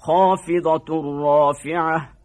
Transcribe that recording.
خافضة رافعة.